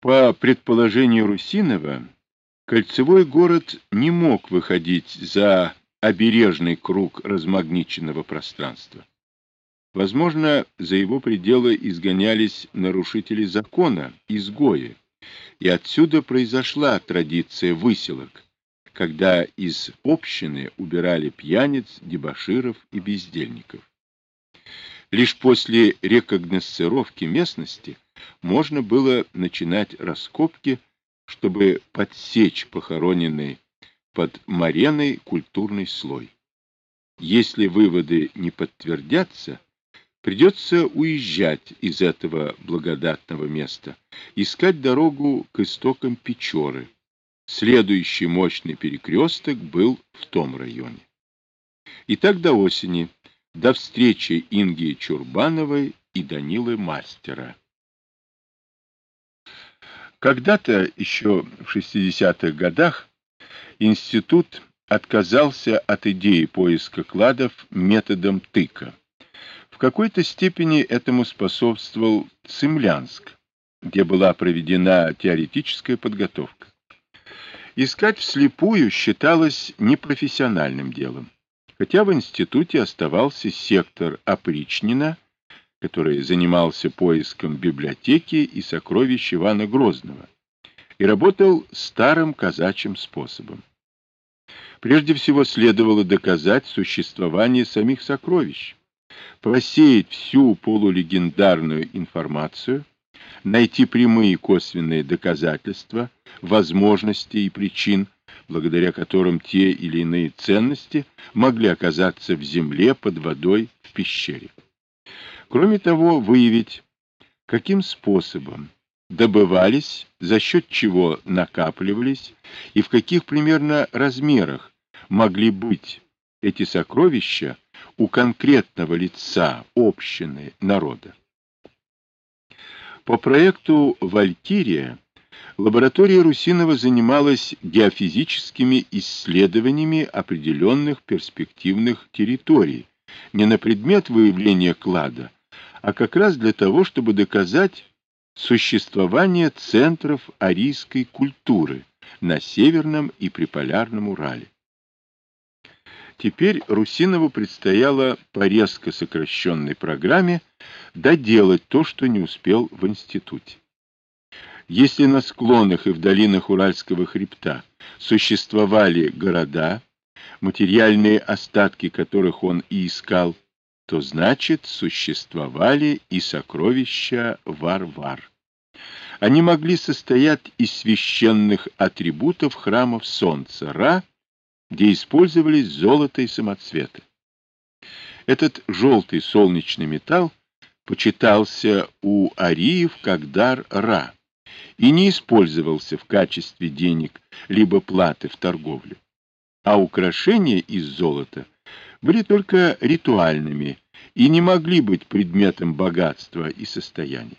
По предположению Русинова, кольцевой город не мог выходить за обережный круг размагниченного пространства. Возможно, за его пределы изгонялись нарушители закона, изгои, и отсюда произошла традиция выселок, когда из общины убирали пьяниц, дебоширов и бездельников. Лишь после рекогносцировки местности можно было начинать раскопки, чтобы подсечь похороненный под мареной культурный слой. Если выводы не подтвердятся, придется уезжать из этого благодатного места, искать дорогу к истокам Печоры. Следующий мощный перекресток был в том районе. И так до осени, до встречи Инги Чурбановой и Данилы Мастера. Когда-то, еще в 60-х годах, институт отказался от идеи поиска кладов методом тыка. В какой-то степени этому способствовал Цимлянск, где была проведена теоретическая подготовка. Искать вслепую считалось непрофессиональным делом, хотя в институте оставался сектор опричнина, который занимался поиском библиотеки и сокровищ Ивана Грозного, и работал старым казачьим способом. Прежде всего следовало доказать существование самих сокровищ, просеять всю полулегендарную информацию, найти прямые косвенные доказательства возможностей и причин, благодаря которым те или иные ценности могли оказаться в земле, под водой, в пещере. Кроме того, выявить, каким способом добывались, за счет чего накапливались и в каких примерно размерах могли быть эти сокровища у конкретного лица, общины, народа. По проекту «Валькирия» лаборатория Русинова занималась геофизическими исследованиями определенных перспективных территорий, не на предмет выявления клада, а как раз для того, чтобы доказать существование центров арийской культуры на Северном и Приполярном Урале. Теперь Русинову предстояло по резко сокращенной программе доделать то, что не успел в институте. Если на склонах и в долинах Уральского хребта существовали города, материальные остатки которых он и искал, то значит существовали и сокровища Варвар. Они могли состоять из священных атрибутов храмов Солнца Ра, где использовались золото и самоцветы. Этот желтый солнечный металл почитался у ариев как дар Ра и не использовался в качестве денег либо платы в торговле, а украшения из золота были только ритуальными и не могли быть предметом богатства и состояния.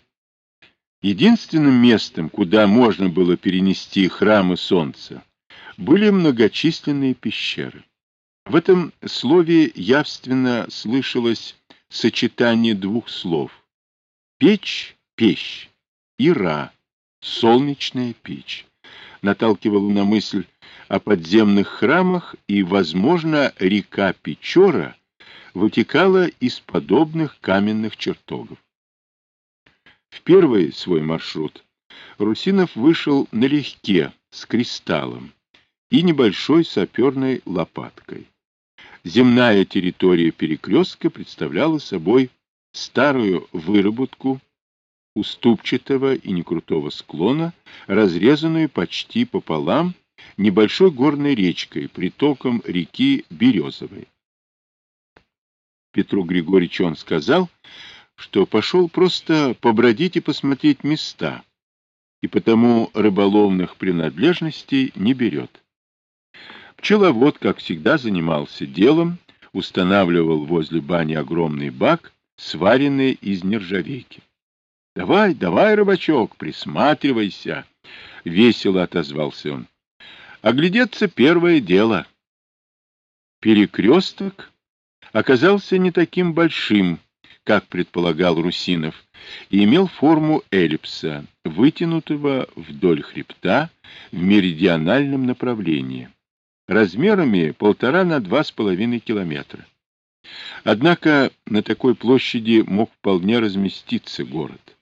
Единственным местом, куда можно было перенести храмы солнца, были многочисленные пещеры. В этом слове явственно слышалось сочетание двух слов «печь», «печь» и «ра», «солнечная печь», наталкивало на мысль о подземных храмах, и, возможно, река Печора вытекала из подобных каменных чертогов. В первый свой маршрут Русинов вышел налегке, с кристаллом и небольшой саперной лопаткой. Земная территория перекрестка представляла собой старую выработку уступчатого и некрутого склона, разрезанную почти пополам небольшой горной речкой, притоком реки Березовой. Петру Григорьевичу он сказал, что пошел просто побродить и посмотреть места, и потому рыболовных принадлежностей не берет. Пчеловод, как всегда, занимался делом, устанавливал возле бани огромный бак, сваренный из нержавейки. — Давай, давай, рыбачок, присматривайся! — весело отозвался он. Оглядеться первое дело. Перекресток оказался не таким большим, как предполагал Русинов, и имел форму эллипса, вытянутого вдоль хребта в меридиональном направлении, размерами полтора на два с половиной километра. Однако на такой площади мог вполне разместиться город.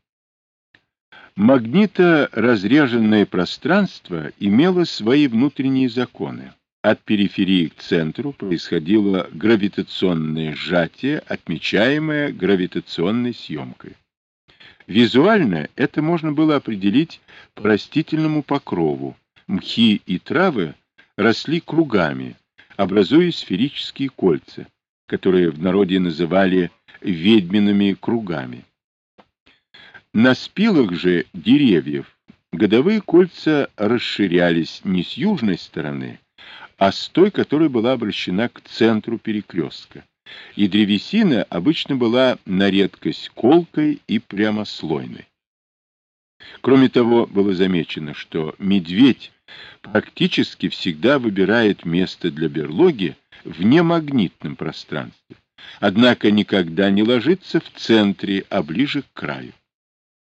Магнито-разреженное пространство имело свои внутренние законы. От периферии к центру происходило гравитационное сжатие, отмечаемое гравитационной съемкой. Визуально это можно было определить по растительному покрову. Мхи и травы росли кругами, образуя сферические кольца, которые в народе называли ведьмиными кругами. На спилах же деревьев годовые кольца расширялись не с южной стороны, а с той, которая была обращена к центру перекрестка и древесина обычно была на редкость колкой и прямослойной. Кроме того, было замечено, что медведь практически всегда выбирает место для берлоги в немагнитном пространстве, однако никогда не ложится в центре, а ближе к краю.